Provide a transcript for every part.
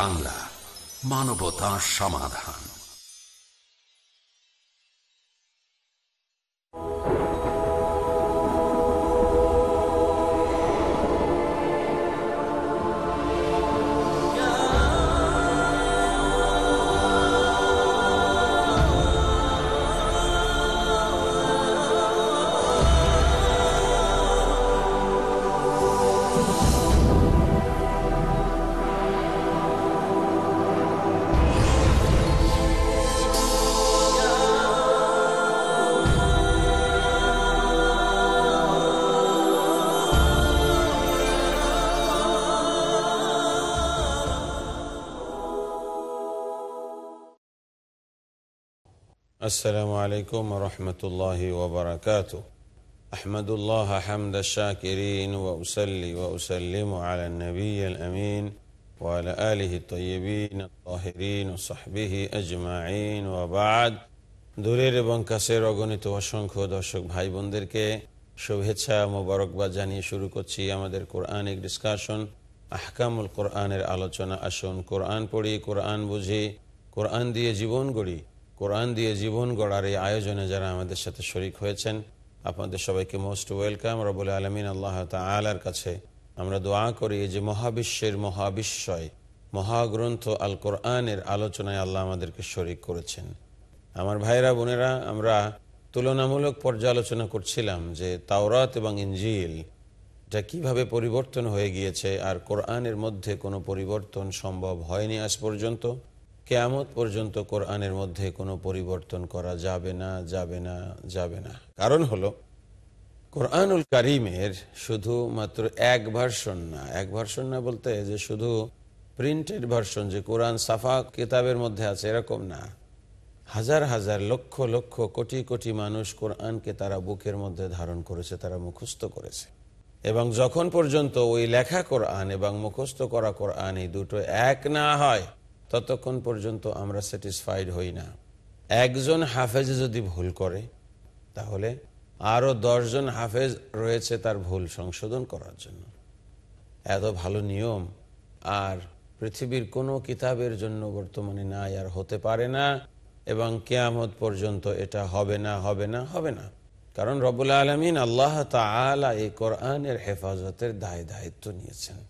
বাংলা মানবতা সমাধান। السلام عليكم ورحمة الله وبركاته أحمد الله حمد الشاكرين وأسلي وأسلم على النبي الأمين وعلى آله الطيبين الطاهرين وصحبه أجمعين وبعد দূরের এবং কাছের অগণিত অসংখ্য দর্শক ভাই বোনদেরকে শুভেচ্ছা মোবারকবাদ জানিয়ে শুরু করছি আমাদের কোরআনিক ডিসকাশন আহকামুল কোরআনের আলোচনা আসুন কোরআন পড়ি কোরআন বুঝি কোরআন দিয়ে জীবন গড়ি কোরআন দিয়ে জীবন গড়ার এই আয়োজনে যারা আমাদের সাথে শরিক হয়েছেন, আপনাদের সবাইকে মোস্ট ওয়েলকাম রবুল আলমিন আল্লাহ তালার কাছে আমরা দোয়া করি যে মহাবিশ্বের মহাবিশ্বয় মহাগ্রন্থ আল কোরআনের আলোচনায় আল্লাহ আমাদেরকে শরিক করেছেন। আমার ভাইরা বোনেরা, আমরা তুলনামূলক পর্যালোচনা করছিলাম যে তাওরাত এবং ইঞ্জিল এটা কীভাবে পরিবর্তন হয়ে গিয়েছে আর কোরআনের মধ্যে কোনো পরিবর্তন সম্ভব হয়নি আজ পর্যন্ত। কেয়ামত পর্যন্ত কোরআনের মধ্যে কোনো পরিবর্তন করা যাবে না যাবে না যাবে না। কারণ হলো, কোরআনুল কারিমের শুধু মাত্র এক ভার্সন না, এক ভার্সন না বলতে যে শুধু প্রিন্টেড ভার্সন, যে কোরআন সাফা কিতাবের মধ্যে আছে এরকম না। হাজার হাজার, লক্ষ লক্ষ, কোটি কোটি মানুষ কোরআনকে তারা বুকের মধ্যে ধারণ করেছে, তারা মুখস্থ করেছে। এবং যখন পর্যন্ত ওই লেখা কোরআন এবং মুখস্থ করা কোরআন এই দুটো এক না হয় ততক্ষণ পর্যন্ত আমরা স্যাটিসফাইড হই না। একজন হাফেজ যদি ভুল করে, তাহলে আরও দশজন হাফেজ রয়েছে তার ভুল সংশোধন করার জন্য। এত ভালো নিয়ম, আর পৃথিবীর কোনো কিতাবের জন্য বর্তমানে নাই আর হতে পারে না, এবং কেয়ামত পর্যন্ত এটা হবে না হবে না হবে না। কারণ রবুল আলমিন আল্লাহ তালা এই কোরআনের হেফাজতের দায় দায়িত্ব নিয়েছেন।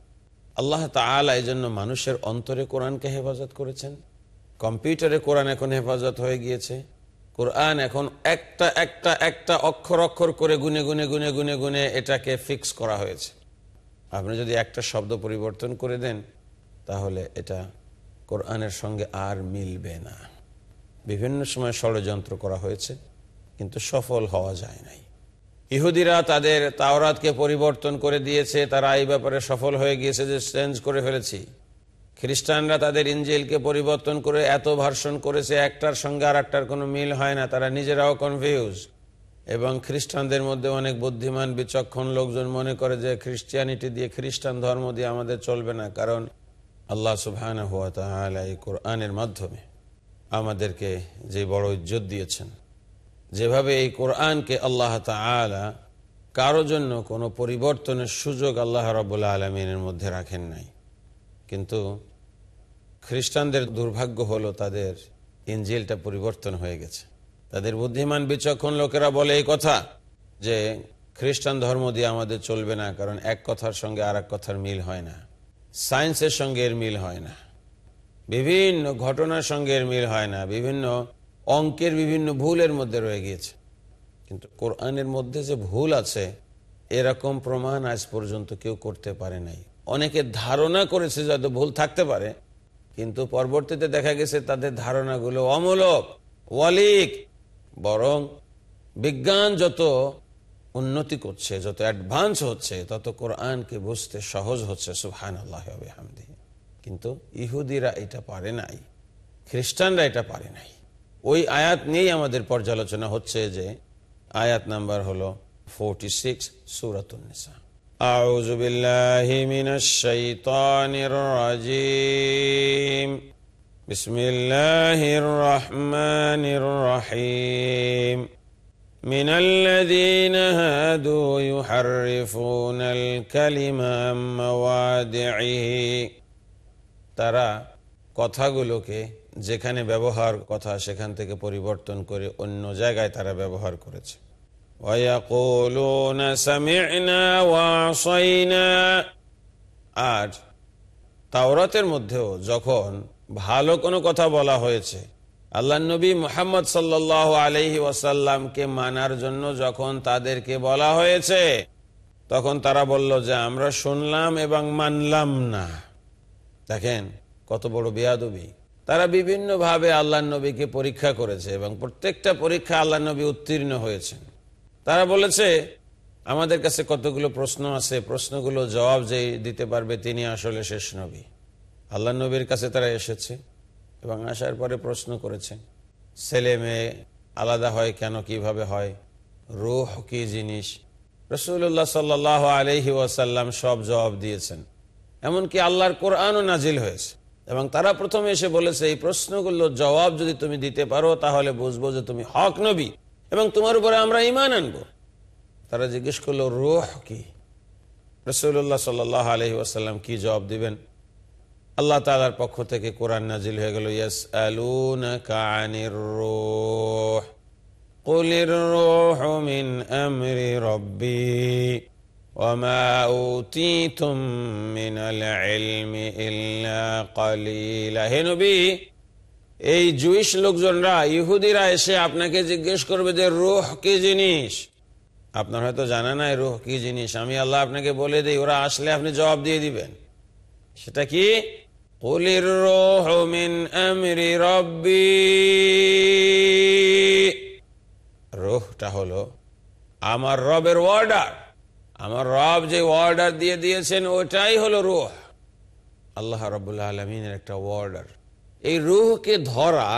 আল্লাহ তালা এই জন্য মানুষের অন্তরে কোরআনকে হেফাজত করেছেন। কম্পিউটারে কোরআন এখন হেফাজত হয়ে গিয়েছে। কোরআন এখন একটা একটা একটা অক্ষর অক্ষর করে গুনে গুনে গুনে গুনে গুনে এটাকে ফিক্স করা হয়েছে। আপনি যদি একটা শব্দ পরিবর্তন করে দেন, তাহলে এটা কোরআনের সঙ্গে আর মিলবে না। বিভিন্ন সময় ষড়যন্ত্র করা হয়েছে, কিন্তু সফল হওয়া যায় নাই। ইহুদিরা তাদের তাওরাতকে পরিবর্তন করে দিয়েছে, তারা এই ব্যাপারে সফল হয়ে গিয়েছে যে চেঞ্জ করে ফেলেছি। খ্রিস্টানরা তাদের ইঞ্জিলকে পরিবর্তন করে এত ভার্সন করেছে, একটার সঙ্গে আর একটার কোনো মিল হয় না, তারা নিজেরাও কনফিউজ এবং খ্রিস্টানদের মধ্যে অনেক বুদ্ধিমান, বিচক্ষণ লোকজন মনে করে যে খ্রিস্টিয়ানিটি দিয়ে, খ্রিস্টান ধর্ম দিয়ে আমাদের চলবে না, কারণ আল্লাহ এই কোরআনের মাধ্যমে আমাদেরকে যে বড় ইজ্জত দিয়েছেন। যেভাবে এই কোরআনকে আল্লাহ তালা কারও জন্য কোনো পরিবর্তনের সুযোগ আল্লাহ রবুল্লা আলমিনের মধ্যে রাখেন নাই। কিন্তু খ্রিস্টানদের দুর্ভাগ্য হলো তাদের ইঞ্জিলটা পরিবর্তন হয়ে গেছে। তাদের বুদ্ধিমান বিচক্ষণ লোকেরা বলে এই কথা যে খ্রিস্টান ধর্ম দিয়ে আমাদের চলবে না, কারণ এক কথার সঙ্গে আর কথার মিল হয় না। সায়েন্সের সঙ্গে এর মিল হয় না। বিভিন্ন ঘটনার সঙ্গে এর মিল হয় না। বিভিন্ন অঙ্কের বিভিন্ন ভুলের মধ্যে রয়ে গিয়েছে। কিন্তু কোরআনের মধ্যে যে ভুল আছে, এরকম প্রমাণ আজ পর্যন্ত কেউ করতে পারে নাই। অনেকে ধারণা করেছে যাতে ভুল থাকতে পারে, কিন্তু পরবর্তীতে দেখা গেছে তাদের ধারণাগুলো অমূলক ওয়ালিক বরং বিজ্ঞান যত উন্নতি করছে, যত অ্যাডভান্স হচ্ছে, তত কোরআনকে বুঝতে সহজ হচ্ছে সুহান আল্লাহ হামদি কিন্তু ইহুদিরা এটা পারে নাই, খ্রিস্টানরা এটা পারে নাই। ওই আয়াত নিয়েই আমাদের পর্যালোচনা হচ্ছে যে আয়াত নাম্বার হলো ফোরটি সিক্স সুরাতুন্নিসা أعوذ بالله من الشيطان الرجيم بسم الله الرحمن الرحيم من الذين هادوا يحرفون الكلم عن مواضعه তারা কথাগুলোকে যেখানে ব্যবহার কথা সেখান থেকে পরিবর্তন করে অন্য জায়গায় তারা ব্যবহার করেছে। আর তাওরাতের মধ্যেও যখন ভালো কোনো কথা বলা হয়েছে আল্লাহ নবী মোহাম্মদ সাল্ল আলহি ওয়াসাল্লামকে মানার জন্য যখন তাদেরকে বলা হয়েছে, তখন তারা বলল যে, আমরা শুনলাম এবং মানলাম না। দেখেন, কত বড় বেয়াদবী। তারা বিভিন্নভাবে আল্লাহ নবীকে পরীক্ষা করেছে এবং প্রত্যেকটা পরীক্ষা আল্লাহ নবী উত্তীর্ণ হয়েছেন। তারা বলেছে, আমাদের কাছে কতগুলো প্রশ্ন আছে, প্রশ্নগুলো জবাব যে দিতে পারবে তিনি আসলে শেষ নবী। আল্লাহ নবীর কাছে তারা এসেছে এবং আসার পরে প্রশ্ন করেছে, ছেলে মেয়ে আলাদা হয় কেন, কীভাবে হয়? রুহ কি জিনিস? রসুল্লাহ সাল্লাহ আলহি ওয়াসাল্লাম সব জবাব দিয়েছেন। এমনকি আল্লাহর কোরআনও নাজিল হয়েছে। এবং তারা প্রথমে এসে বলেছে এই প্রশ্নগুলো জবাব যদি তুমি দিতে পারো তাহলে বুঝবো যে তুমি হক নবী এবং তোমার উপরে আমরা ইমান আনবো তারা জিজ্ঞেস করলো রুহ কি রসুল্লাহ সাল্লাহ আলহি ওয়াসাল্লাম কি জবাব দিবেন আল্লাহ তালার পক্ষ থেকে কোরআন নাজিল হয়ে গেল ইয়াস আলুন কানির রোহ قل الروح من أمر ربي وما أوتيتم من العلم إلا قليلا হে নবী এই জুইশ লোকজনরা ইহুদিরা এসে আপনাকে জিজ্ঞেস করবে যে রুহ কি জিনিস আপনার হয়তো জানা নাই রুহ কি জিনিস আমি আল্লাহ আপনাকে বলে দিই ওরা আসলে আপনি জবাব দিয়ে দিবেন সেটা কি কলির রোহ মিন আমরি রব্বি রোহটা হলো আমার রবের অর্ডার আমার রব যে অর্ডার দিয়ে দিয়েছেন, ওটাই হলো রুহ। আল্লাহ রবুল্লা আলমিনের একটা অর্ডার এই রুহকে ধরা,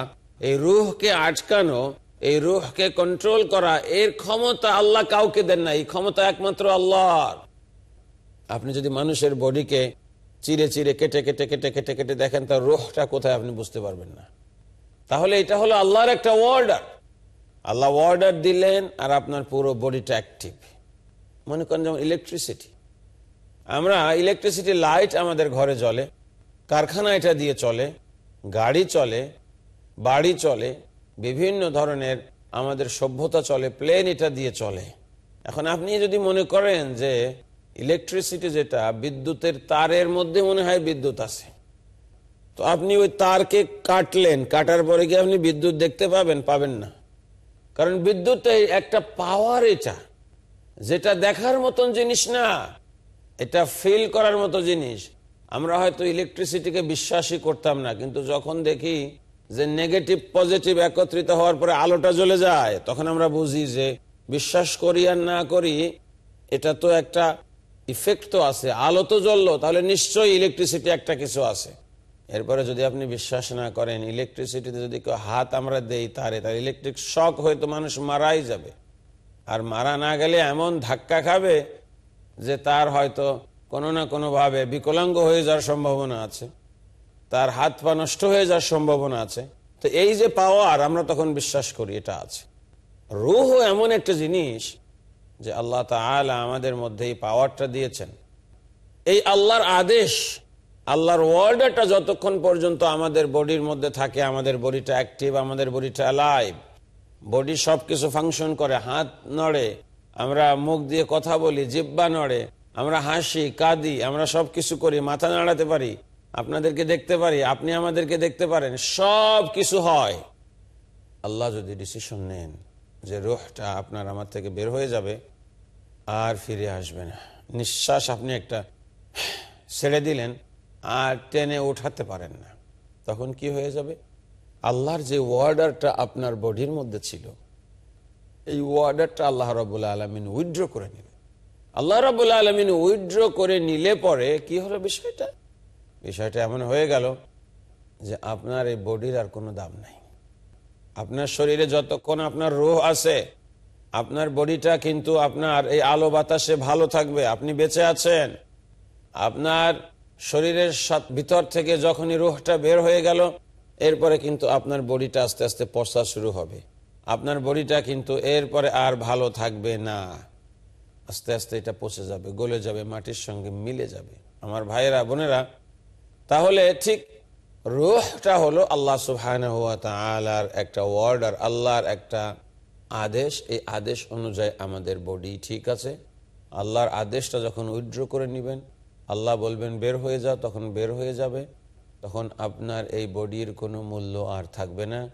এই রুহকে আটকানো, এই রুহকে কন্ট্রোল করা, এর ক্ষমতা আল্লাহ কাউকে দেন না, এই ক্ষমতা একমাত্র আল্লাহর। আপনি যদি মানুষের বডিকে চিরে চিরে কেটে কেটে কেটে কেটে কেটে দেখেন, তার রোহটা কোথায় আপনি বুঝতে পারবেন না। তাহলে এটা হলো আল্লাহর একটা অর্ডার আল্লাহ অর্ডার দিলেন আর আপনার পুরো বডিটা অ্যাক্টিভ মনে করেন যেমন ইলেকট্রিসিটি আমরা ইলেকট্রিসিটি লাইট আমাদের ঘরে জ্বলে, কারখানা এটা দিয়ে চলে, গাড়ি চলে, বাড়ি চলে, বিভিন্ন ধরনের আমাদের সভ্যতা চলে প্লেন এটা দিয়ে চলে। এখন আপনি যদি মনে করেন যে ইলেকট্রিসিটি যেটা বিদ্যুতের তারের মধ্যে মনে হয় বিদ্যুৎ আছে, তো আপনি ওই তারকে কাটলেন, কাটার পরে কি আপনি বিদ্যুৎ দেখতে পাবেন? পাবেন না। কারণ বিদ্যুৎ একটা পাওয়ার এটা। যেটা দেখার মতন জিনিস না, এটা ফিল করার মতো জিনিস। আমরা হয়তো ইলেকট্রিসিটিকে বিশ্বাসই করতাম না, কিন্তু যখন দেখি যে নেগেটিভ পজিটিভ একত্রিত হওয়ার পরে আলোটা জ্বলে যায়, তখন আমরা বুঝি যে বিশ্বাস করি আর না করি, এটা তো একটা ইফেক্ট তো আছে। আলো তো জ্বললো, তাহলে নিশ্চয়ই ইলেকট্রিসিটি একটা কিছু আছে। এরপরে যদি আপনি বিশ্বাস না করেন ইলেকট্রিসিটিতে যদি কেউ হাত আমরা দেই তারে তার ইলেকট্রিক শক হয়তো মানুষ মারাই যাবে। আর মারা না গেলে এমন ধাক্কা খাবে যে তার হয়তো কোনো না কোনোভাবে বিকলাঙ্গ হয়ে যাওয়ার সম্ভাবনা আছে। তার হাত পা নষ্ট হয়ে যাওয়ার সম্ভাবনা আছে। তো এই যে পাওয়ার, আমরা তখন বিশ্বাস করি এটা আছে। রুহ এমন একটা জিনিস যে আল্লাহ তালা আমাদের মধ্যে এই পাওয়ারটা দিয়েছেন। এই আল্লাহর আদেশ, আল্লাহর ওয়ার্ডারটা যতক্ষণ পর্যন্ত আমাদের বডির মধ্যে থাকে, আমাদের বডিটা অ্যাক্টিভ, আমাদের বডিটা লাইভ বডি সব কিছু ফাংশন করে, হাত নড়ে, আমরা মুখ দিয়ে কথা বলি, জিব্বা নড়ে, আমরা হাসি, কাঁদি, আমরা সব কিছু করি, মাথা নাড়াতে পারি, আপনাদেরকে দেখতে পারি, আপনি আমাদেরকে দেখতে পারেন সব কিছু হয়। আল্লাহ যদি ডিসিশন নেন যে রোহটা আপনার আমার থেকে বের হয়ে যাবে, আর ফিরে আসবে না। নিঃশ্বাস আপনি একটা ছেড়ে দিলেন, আর টেনে উঠাতে পারেন না। তখন কি হয়ে যাবে? আল্লাহর যে ওয়ার্ডারটা আপনার বডির মধ্যে ছিল, এই ওয়ার্ডারটা আল্লাহ রবুল্লা আলমিন উইথড্র করে নিলেন। আল্লাহ রবুল্লা আলমিন উইথড্র করে নিলে পরে কি হলো বিষয়টা? বিষয়টা এমন হয়ে গেল যে আপনার এই বডির আর কোনো দাম নাই। আপনার শরীরে যতক্ষণ আপনার রোহ আছে, আপনার বডিটা কিন্তু আপনার এই আলো বাতাসে ভালো থাকবে, আপনি বেঁচে আছেন। আপনার শরীরের ভিতর থেকে যখনই রোহটা বের হয়ে গেল এরপরে কিন্তু আপনার বডিটা আস্তে আস্তে পচা শুরু হবে। আপনার বডিটা কিন্তু এরপরে আর ভালো থাকবে না। আস্তে আস্তে এটা পচে যাবে, গলে যাবে, মাটির সঙ্গে মিলে যাবে। আমার ভাইয়েরা, বোনেরা, তাহলে ঠিক রুহটা হলো আল্লাহ সুবহানাহু ওয়া তাআলার একটা ওয়ার্ডার আল্লাহর একটা আদেশ। এই আদেশ অনুযায়ী আমাদের বডি ঠিক আছে। আল্লাহর আদেশটা যখন উইড্র করে নেবেন, আল্লাহ বলবেন, বের হয়ে যাও তখন বের হয়ে যাবে। তখন আপনার এই বডির কোনো মূল্য আর থাকবে না।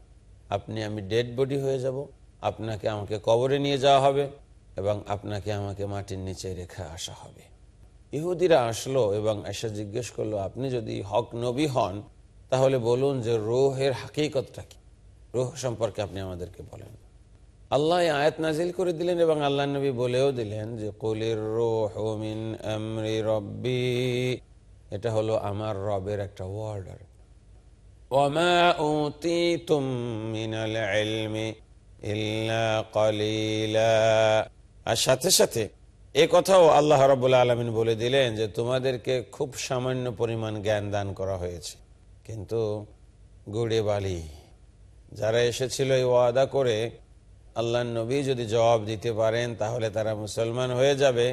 আপনি আমি ডেড বডি হয়ে যাব, আপনাকে আমাকে কবরে নিয়ে যাওয়া হবে এবং আপনাকে আমাকে মাটির নিচে রেখে আসা হবে। ইহুদিরা আসলো এবং এসে জিজ্ঞেস করল, আপনি যদি হক নবী হন, তাহলে বলুন যে রোহের হাকিকতটা কি? রোহ সম্পর্কে আপনি আমাদেরকে বলেন। আল্লাহ আয়াত নাজিল করে দিলেন এবং আল্লাহ নবী বলেও দিলেন যে, কলির রোহ এটা হলো আমার রবের একটা ওয়ার্ডার ওমা উতি তুমিনাল ইলমি ইল্লা কলিলা। আর সাথে সাথে এ কথাও আল্লাহ রবুল্লা আলমিন বলে দিলেন যে, তোমাদেরকে খুব সামান্য পরিমাণ জ্ঞান দান করা হয়েছে। কিন্তু গুড়ে বালি, যারা এসেছিল এই ওয়াদা করে আল্লাহ নবী যদি জবাব দিতে পারেন, তাহলে তারা মুসলমান হয়ে যাবে।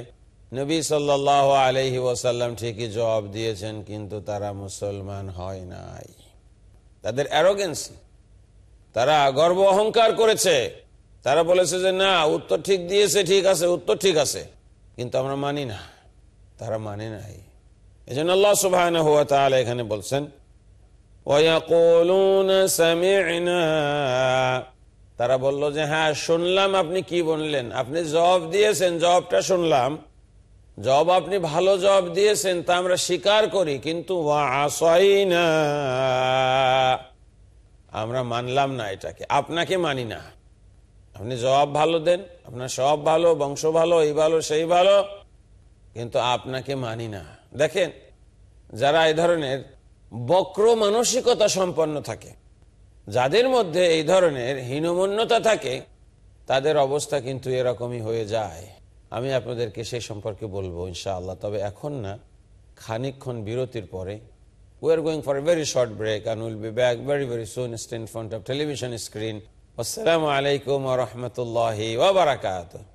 নবী সাল আলহি ওসাল্লাম ঠিকই জবাব দিয়েছেন, কিন্তু তারা মুসলমান হয় নাই। তাদের অ্যারোগেন্সি তারা গর্ব অহংকার করেছে। তারা বলেছে যে, না, উত্তর ঠিক দিয়েছে, ঠিক আছে, উত্তর ঠিক আছে। কিন্তু আমরা মানি না। তারা মানে নাই। এই জন্য আল্লাহ সুবাহ হুয়া তাহলে এখানে বলছেন তারা বলল যে হ্যাঁ শুনলাম আপনি কি বললেন? আপনি জবাব দিয়েছেন, জবাবটা শুনলাম। জবাব আপনি ভালো জবাব দিয়েছেন, তা আমরা স্বীকার করি, কিন্তু আমরা মানলাম না এটাকে। আপনাকে মানি না। আপনি জবাব ভালো দেন, আপনার সব ভালো, বংশ ভালো, এই ভালো, সেই ভালো, কিন্তু আপনাকে মানি না। দেখেন, যারা এই ধরনের বক্র মানসিকতা সম্পন্ন থাকে, যাদের মধ্যে এই ধরনের হীনমন্যতা থাকে, তাদের অবস্থা কিন্তু এরকমই হয়ে যায়। আমি আপনাদেরকে সেই সম্পর্কে বলব ইনশাআল্লাহ। তবে এখন না, খানিকক্ষণ বিরতির পরে we are going for a very short break and will be back very very soon stay in front of television screen আসসালামু আলাইকুম রহমতুল্লাহ বারাকাতা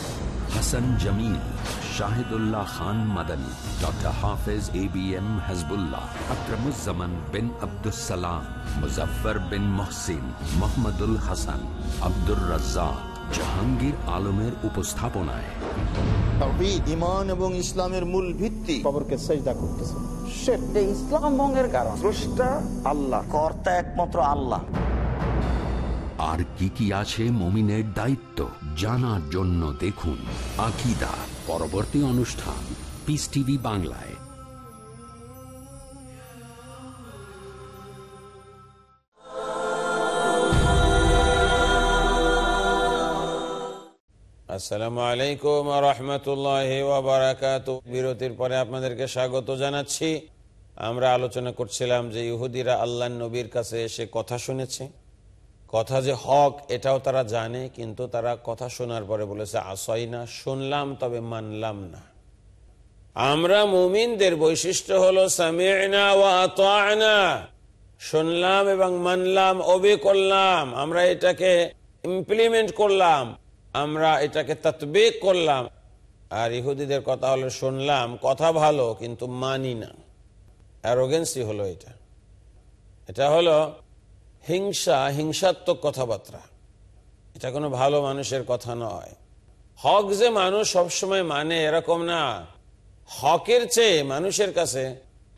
Hasan Jamil Shahidullah Khan Madani doctor Hafez A B M Hasbullah Akramuzzaman bin Abdus Salam Muzaffar bin Mohsin Mohammadul Hasan Abdur Razzak Jahangir আলমের উপস্থাপনায়। ঈমান এবং ইসলামের মূল ভিত্তি। কবরকে সেজদা করতেছে। এটা ইসলাম ভঙ্গের কারণ। স্রষ্টা আল্লাহ কর্তা একমাত্র আল্লাহ। আর কি কি আছে মমিনের দায়িত্ব? জানার জন্য দেখুন আকিদা, পরবর্তী অনুষ্ঠান পিস টিভি বাংলায়। আসসালামু আলাইকুম রহমতুল্লাহ ওবরাকাত বিরতির পরে আপনাদেরকে স্বাগত জানাচ্ছি। আমরা আলোচনা করছিলাম যে ইহুদিরা আল্লাহ নবীর কাছে এসে কথা শুনেছে। কথা যে হক, এটাও তারা জানে, কিন্তু তারা কথা শোনার পরে বলেছে, আসই না, শুনলাম, তবে মানলাম না। আমরা মুমিনদের বৈশিষ্ট্য হলো, সামিনা শুনলাম এবং মানলাম অবে করলাম। আমরা এটাকে ইমপ্লিমেন্ট করলাম, আমরা এটাকে তৎবেক করলাম। আর ইহুদিদের কথা হলো, শুনলাম, কথা ভালো, কিন্তু মানি না। অ্যারোগেন্সি হলো এটা। এটা হলো হিংসা, হিংসাত্মক কথাবার্তা। এটা কোনো ভালো মানুষের কথা নয়। হক যে মানুষ সবসময় মানে এরকম না। হকের চেয়ে মানুষের কাছে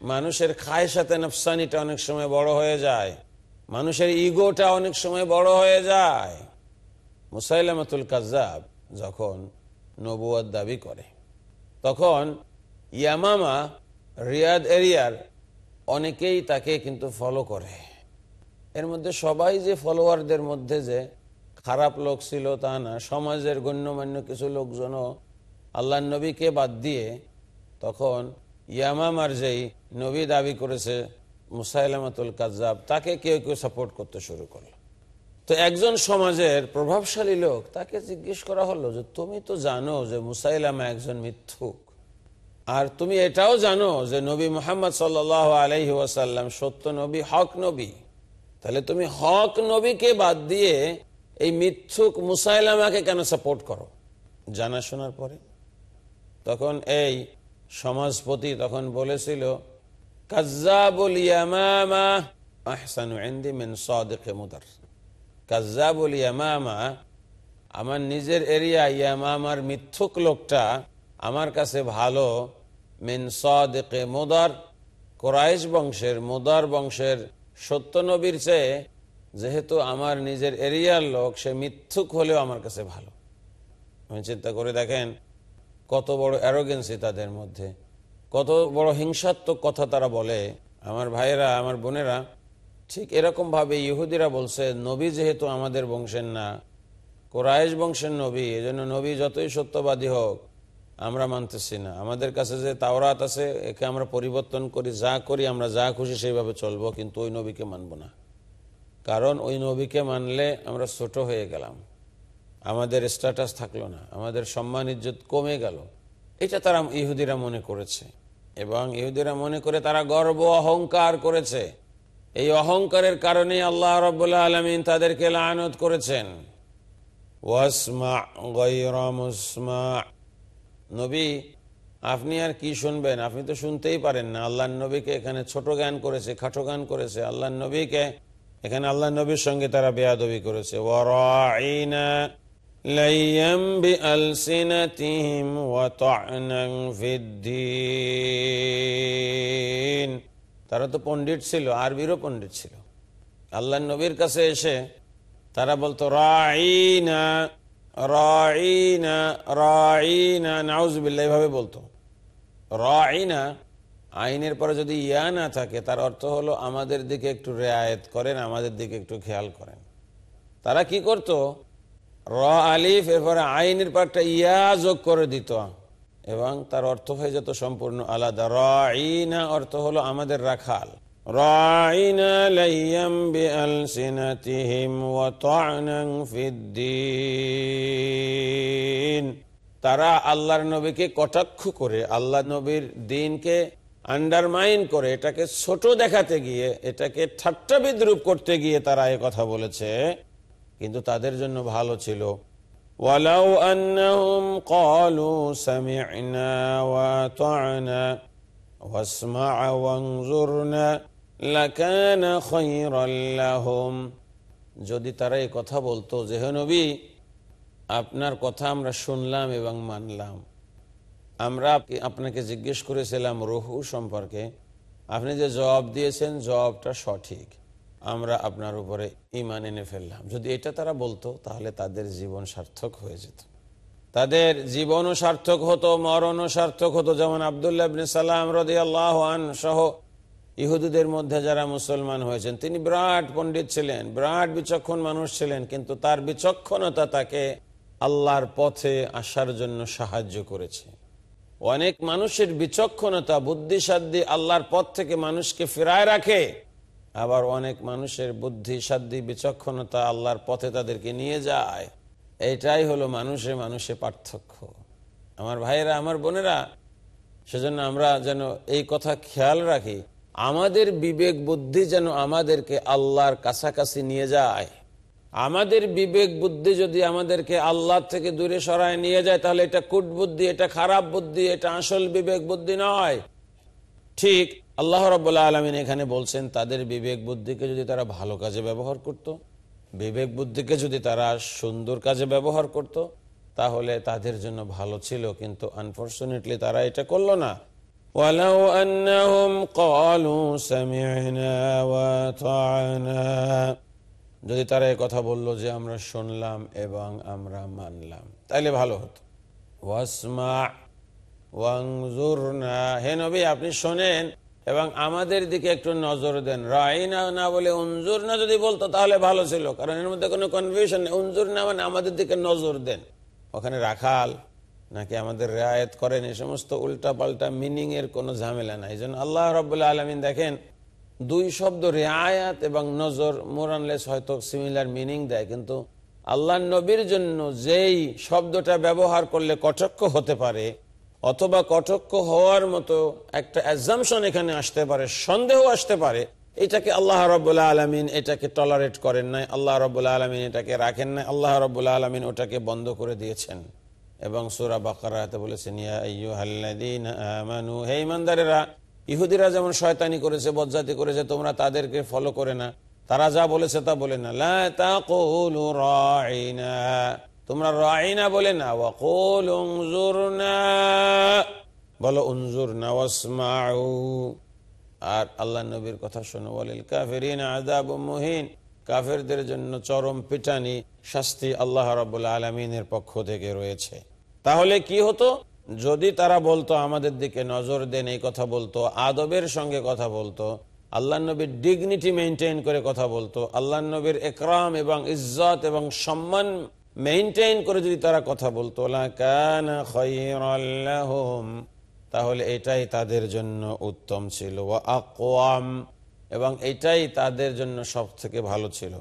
মানুষের খায় সাথে নফসানিটা অনেক সময় বড় হয়ে যায়। মানুষের ইগোটা অনেক সময় বড় হয়ে যায়। মুসাইলামাতুল কাজাব যখন নবুয়াদ দাবি করে, তখন ইয়ামামা রিয়াদ এরিয়ার অনেকেই তাকে কিন্তু ফলো করে। এর মধ্যে সবাই যে ফলোয়ারদের মধ্যে যে খারাপ লোক ছিল তা না, সমাজের গণ্যমান্য কিছু লোকজনও আল্লাহ নবীকে বাদ দিয়ে তখন ইয়ামামার যেই নবী দাবি করেছে মুসাইলামাতুল কাজাব তাকে কেউ কেউ সাপোর্ট করতে শুরু করল। তো একজন সমাজের প্রভাবশালী লোক তাকে জিজ্ঞেস করা হলো যে, তুমি তো জানো যে মুসাইলামা একজন মিথ্যুক। আর তুমি এটাও জানো যে নবী মোহাম্মদ সাল আলহি সত্য নবী, হক নবী। তাহলে তুমি হক নবীকে বাদ দিয়ে এই মিথ্যুক মুসাইলামাকে কেন সাপোর্ট করো? জানা শোনার পরে। তখন এই সমাজপতি তখন বলেছিল, কাজ্জাবুল ইয়ামামা আহসানু ইনদি মিন সাদিক মুদার। কাজ্জাবুল ইয়ামামা, আমার নিজের এরিয়া ইয়ামামার মিথ্যুক লোকটা আমার কাছে ভালো মিন সাদিকে মুদার। কোরাইশ বংশের মুদার বংশের সত্য নবীর চেয়ে যেহেতু আমার নিজের এরিয়ার লোক, সে মিথ্যুক হলেও আমার কাছে ভালো। আমি চিন্তা করে দেখেন কত বড় অ্যারোগেন্সি তাদের মধ্যে। কত বড় হিংসাত্মক কথা তারা বলে। আমার ভাইয়েরা, আমার বোনেরা, ঠিক এরকম ভাবে ইহুদিরা বলছে, নবী যেহেতু আমাদের বংশের না কোরআশ বংশের নবী, এজন্য নবী যতই সত্যবাদী হোক আমরা মানতেছি না। আমাদের কাছে যে তাওরাত আছে, একে আমরা পরিবর্তন করি, যা করি, আমরা যা খুশি সেইভাবে চলবো, কিন্তু ওই নবীকে মানব না। কারণ ওই নবীকে মানলে আমরা ছোট হয়ে গেলাম। আমাদের স্ট্যাটাস থাকল না, আমাদের সম্মান, ইজ্জত কমে গেল। এটা তারা ইহুদিরা মনে করেছে। এবং ইহুদিরা মনে করে তারা গর্ব, অহংকার করেছে। এই অহংকারের কারণে আল্লাহ রবাহ আলমিন তাদেরকে লানত করেছেন। ওয়াসমা গৈরমসমা নবী, আপনি আর কি শুনবেন? আপনি তো শুনতেই পারেন না। আল্লাহ নবীকে এখানে ছোট গান করেছে, খাটো গান করেছে। আল্লাহ নবীকে এখানে আল্লাহ নবীর সঙ্গে তারা বেয়াদবি করেছে। তারা তো পণ্ডিত ছিল, আরবিরও পণ্ডিত ছিল। আল্লাহ নবীর কাছে এসে তারা বলতো, রাইনা রাইনা নাউজবিল্লা এভাবে বলতো। রাইনা আইনের পরে যদি ইয়া না থাকে, তার অর্থ হলো আমাদের দিকে একটু রেয়ায়ত করেন, আমাদের দিকে একটু খেয়াল করেন। তারা কি করত? র আলিফ, এরপরে আইনের পর একটা ইয়া যোগ করে দিত। এবং তার অর্থ হয়ে যেত সম্পূর্ণ আলাদা। রাইনা অর্থ হলো আমাদের রাখাল। রাইনা লাইয়াম বিআলসিনাতিহিম ওয়া তা'নান ফিদ্দিন তারা আল্লাহর নবীকে কটাক্ষ করে আল্লাহ নবীর দিনকে আন্ডারমাইন করে এটাকে ছোট দেখাতে গিয়ে এটাকে ঠাট্টা বিদ্রুপ করতে গিয়ে তারা এ কথা বলেছে কিন্তু তাদের জন্য ভালো ছিল ولو أنهم قالوا سمعنا وأطعنا واسمع وانظرنا لكان خيرا لهم যদি তারা এই কথা বলতো যে নবী, আপনার কথা আমরা শুনলাম এবং মানলাম। আমরা আপনাকে জিজ্ঞেস করেছিলাম রহু সম্পর্কে, আপনি যে জবাব দিয়েছেন, জবাবটা সঠিক। আমরা আপনার উপরে ইমান এনে ফেললাম। যদি এটা তারা বলতো, তাহলে তাদের জীবন সার্থক হয়ে যেত। তাদের জীবনও সার্থক হতো, মরণও সার্থক হতো। যেমন আবদুল্লাহ সালাম রদি আল্লাহ সহ ইহুদিদের মধ্যে যারা মুসলমান হয়েছেন, তিনি বিরাট পণ্ডিত ছিলেন, বিরাট বিচক্ষণ মানুষ ছিলেন, কিন্তু তার বিচক্ষণতা তাকে আল্লাহর পথে আসার জন্য সাহায্য করেছে। অনেক মানুষের বিচক্ষণতা বুদ্ধিসাধ্যি আল্লাহর পথ থেকে মানুষকে ফেরায় রাখে, আবার অনেক মানুষের বুদ্ধি সাধ্যি বিচক্ষণতা আল্লাহর পথে তাদেরকে নিয়ে যায়। এইটাই হলো মানুষে মানুষে পার্থক্য। আমার ভাইয়েরা, আমার বোনেরা, সেজন্য আমরা যেন এই কথা খেয়াল রাখি আমাদের বিবেক বুদ্ধি যেন আমাদেরকে আল্লাহর কাছাকাছি নিয়ে যায় আমাদের বিবেক বুদ্ধি যদি আমাদেরকে আল্লাহ থেকে দূরে সরায় নিয়ে যায়, তাহলে এটা কুট বুদ্ধি, এটা খারাপ বুদ্ধি, এটা আসল বিবেক বুদ্ধি নয় ঠিক আল্লাহ রবাহ আলমিন এখানে বলছেন, তাদের বিবেক বুদ্ধিকে যদি তারা ভালো কাজে ব্যবহার করত। বিবেক বুদ্ধিকে যদি তারা সুন্দর কাজে ব্যবহার করত। তাহলে তাদের জন্য ভালো ছিল, কিন্তু আনফর্চুনেটলি তারা এটা করল না ولو أنهم قالوا سمعنا وأطعنا যদি তারা এই কথা বলল যে আমরা শুনলাম এবং আমরা মানলাম তাইলে ভালো হতো ওয়াসমা ওয়াংজুরনা হে নবী আপনি শোনেন এবং আমাদের দিকে একটু নজর দেন রাইনা না বলে উনজুর না যদি বলতো তাহলে ভালো ছিল কারণ এর মধ্যে কোনো কনফিউশন নেই উনজুর না মানে আমাদের দিকে নজর দেন ওখানে রাখাল নাকি আমাদের রেয়ায়ত করেন এই সমস্ত উল্টা পাল্টা মিনিং এর কোনো ঝামেলা নাই। জন্য আল্লাহ রবাহ আলমিন দেখেন, দুই শব্দ রেয়ায়াত এবং নজর মোরানলেস হয়তো সিমিলার মিনিং দেয়, কিন্তু আল্লাহ নবীর জন্য যেই শব্দটা ব্যবহার করলে কটক্ষ হতে পারে, অথবা কটক্ষ হওয়ার মতো একটা অ্যাজামশন এখানে আসতে পারে, সন্দেহ আসতে পারে, এটাকে আল্লাহ রবাহ আলমিন এটাকে টলারেট করেন নাই, আল্লাহ রবাহ আলমিন এটাকে রাখেন নাই, আল্লাহ রবাহ আলমিন ওটাকে বন্ধ করে দিয়েছেন। এবং সুরা বাকারাতে বলেছেন ইহুদিরা যেমন শয়তানি করেছে বজ্জাতি করেছে, তোমরা তাদেরকে ফলো করে না। তারা যা বলেছে তা বলে না। তোমরা রাইনা বলে না। বলো, উনজুরনা ওয়াসমাউ। আর আল্লাহ নবীর কথা শোনো। বলিল কাফিরিন আযাব মুহিন। কাফেরদের জন্য চরম পিটানি শাস্তি আল্লাহ রাব্বুল আলামিনের পক্ষ থেকে রয়েছে। তাহলে কি হতো? যদি তারা বলতো, আমাদের দিকে নজর দেন, এই কথা বলতো, আদবের সঙ্গে কথা বলতো, আল্লাহ নবীর ডিগনিটি মেনটেন করে কথা বলতো, আল্লাহ নবীর একরাম এবং ইজ্জত এবং সম্মান মেনটেন করে যদি তারা কথা বলতো তাহলে এটাই তাদের জন্য উত্তম ছিল এবং এটাই তাদের জন্য সব থেকে ভালো ছিল।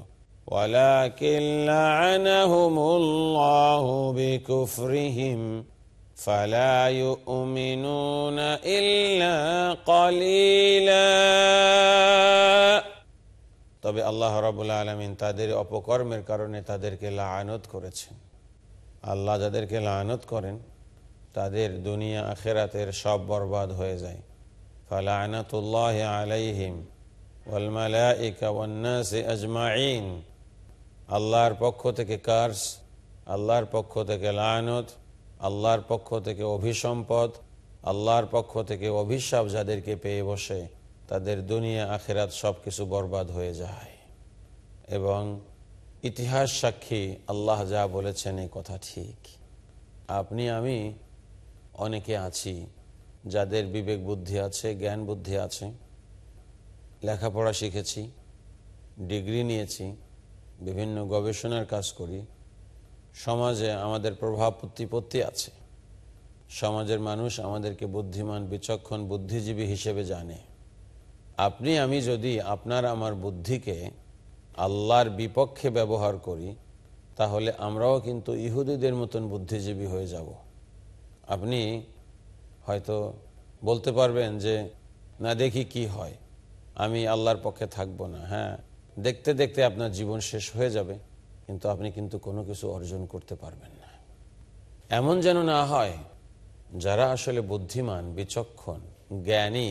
ولكن لعنهم الله بكفرهم فلا يؤمنون إلا قليلا তবে আল্লাহ রাবুল আলমিন তাদের অপকর্মের কারণে তাদেরকে লায়নত করেছেন আল্লাহ যাদেরকে লায়নত করেন তাদের দুনিয়া আখেরাতের সব বরবাদ হয়ে যায় ফালায়নাতুল্লাহ আলাইহিম ওয়ালমালাইকা ওয়ান্নাসি আজমাইন আল্লাহর পক্ষ থেকে কার্স, আল্লাহর পক্ষ থেকে লায়নত, আল্লাহর পক্ষ থেকে অভিসম্পদ, আল্লাহর পক্ষ থেকে অভিশাপ যাদেরকে পেয়ে বসে, তাদের দুনিয়া আখেরাত সব কিছু বরবাদ হয়ে যায়। এবং ইতিহাস সাক্ষী আল্লাহ যা বলেছেন এই কথা ঠিক। আপনি, আমি অনেকে আছি যাদের বিবেক বুদ্ধি আছে, জ্ঞান বুদ্ধি আছে, লেখাপড়া শিখেছি, ডিগ্রি নিয়েছি বিভিন্ন গবেষণার কাজ করি, সমাজে আমাদের প্রভাব প্রতিপত্তি আছে। সমাজের মানুষ আমাদেরকে বুদ্ধিমান, বিচক্ষণ, বুদ্ধিজীবী হিসেবে জানে। আপনি, আমি যদি আপনার আমার বুদ্ধিকে আল্লাহর বিপক্ষে ব্যবহার করি, তাহলে আমরাও কিন্তু ইহুদিদের মতন বুদ্ধিজীবী হয়ে যাব। আপনি হয়তো বলতে পারবেন যে, না দেখি কি হয়? আমি আল্লাহর পক্ষে থাকব না। হ্যাঁ দেখতে দেখতে আপনার জীবন শেষ হয়ে যাবে, কিন্তু আপনি কিন্তু কোনো কিছু অর্জন করতে পারবেন না। এমন যেন না হয়, যারা আসলে বুদ্ধিমান, বিচক্ষণ, জ্ঞানী,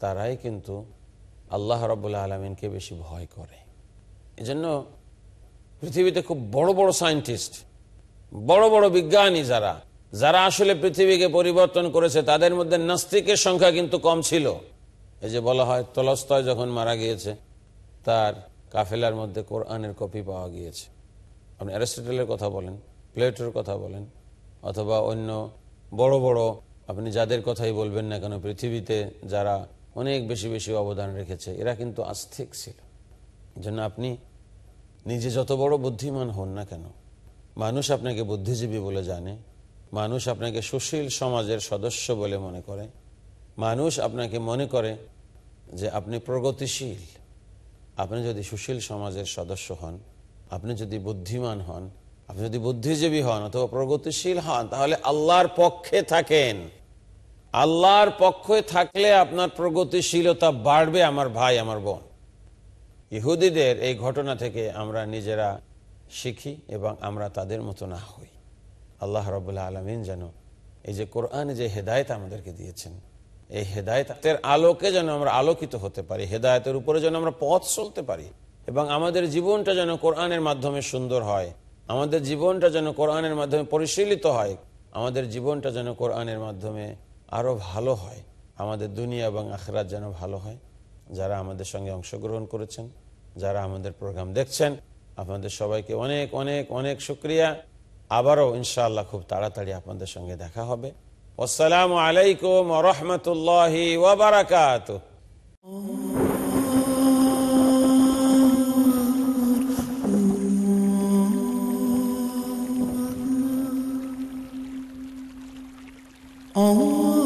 তারাই কিন্তু আল্লাহ রবুল্লা আলমিনকে বেশি ভয় করে। এজন্য পৃথিবীতে খুব বড় বড় সায়েন্টিস্ট, বড় বড় বিজ্ঞানী যারা যারা আসলে পৃথিবীকে পরিবর্তন করেছে, তাদের মধ্যে নাস্তিকের সংখ্যা কিন্তু কম ছিল। এই যে বলা হয়, তলস্তয় যখন মারা গিয়েছে তার কাফেলার মধ্যে কোরআনের কপি পাওয়া গিয়েছে। আপনি অ্যারিস্টটলের কথা বলেন, প্লেটোর কথা বলেন, অথবা অন্য বড় বড়, আপনি যাদের কথাই বলবেন না কেন, পৃথিবীতে যারা অনেক বেশি বেশি অবদান রেখেছে, এরা কিন্তু আস্থিক ছিল। জন্য আপনি নিজে যত বড় বুদ্ধিমান হন না কেন, মানুষ আপনাকে বুদ্ধিজীবী বলে জানে, মানুষ আপনাকে সুশীল সমাজের সদস্য বলে মনে করে, মানুষ আপনাকে মনে করে যে আপনি প্রগতিশীল। আপনি যদি সুশীল সমাজের সদস্য হন, আপনি যদি বুদ্ধিমান হন, আপনি যদি বুদ্ধিজীবী হন অথবা প্রগতিশীল হন, তাহলে আল্লাহর পক্ষে থাকেন। আল্লাহর পক্ষে থাকলে আপনার প্রগতিশীলতা বাড়বে আমার ভাই, আমার বোন। ইহুদিদের এই ঘটনা থেকে আমরা নিজেরা শিখি এবং আমরা তাদের মতো না হই। আল্লাহ রবুল্লাহ আলমিন যেন এই যে কোরআন যে হেদায়ত আমাদেরকে দিয়েছেন এই হেদায়তের আলোকে যেন আমরা আলোকিত হতে পারি, হেদায়তের উপরে যেন আমরা পথ চলতে পারি এবং আমাদের জীবনটা যেন কোরআনের মাধ্যমে সুন্দর হয়, আমাদের জীবনটা যেন কোরআনের মাধ্যমে পরিশীলিত হয়, আমাদের জীবনটা যেন কোরআনের মাধ্যমে আরও ভালো হয়, আমাদের দুনিয়া এবং আখরাত যেন ভালো হয়। যারা আমাদের সঙ্গে অংশগ্রহণ করেছেন, যারা আমাদের প্রোগ্রাম দেখছেন, আপনাদের সবাইকে অনেক অনেক অনেক শুক্রিয়া। আবারও ইনশাআল্লাহ খুব তাড়াতাড়ি আপনাদের সঙ্গে দেখা হবে। والسلام عليكم ورحمة الله وبركاته. Oh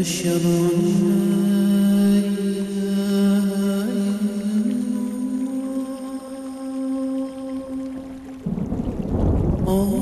أشهد أن locker